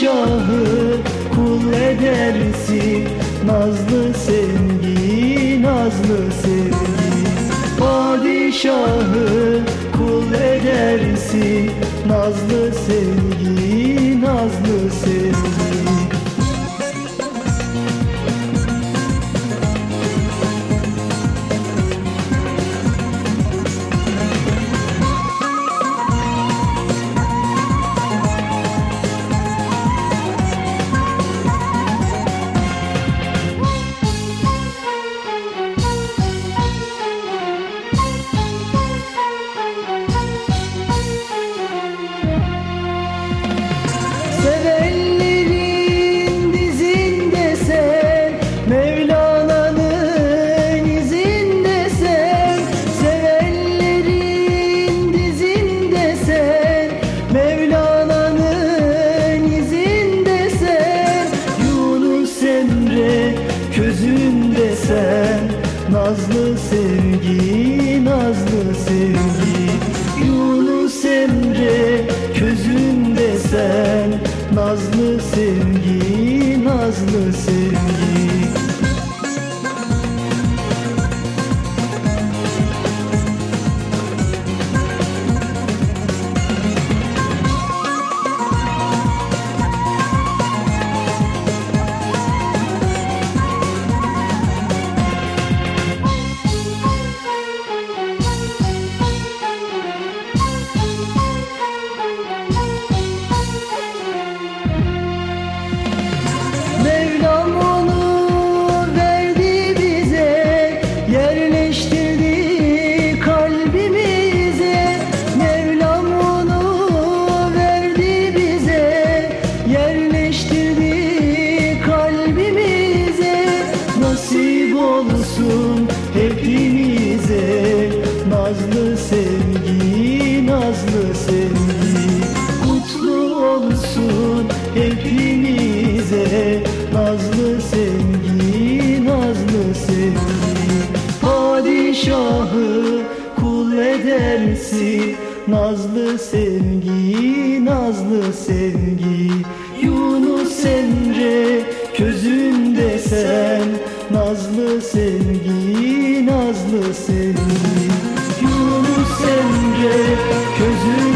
şahı kul edersin. Nazlı sevgi, nazlı sevgi. Padişahı kul edersin. Nazlı sevgi, nazlı sevgi. Nazlı sevgi, nazlı sevgi. Yunus Emre közünde sen. Nazlı sevgi, nazlı sevgi Nazlı sevgi, nazlı sevgi. Kutlu olsun hepimize Nazlı sevgi, nazlı sevgi. Padişahı kul edersin Nazlı sevgi, nazlı sevgi. Yunus Emre közünde sen Nazlı sevgi, nazlı sevgi sence közüm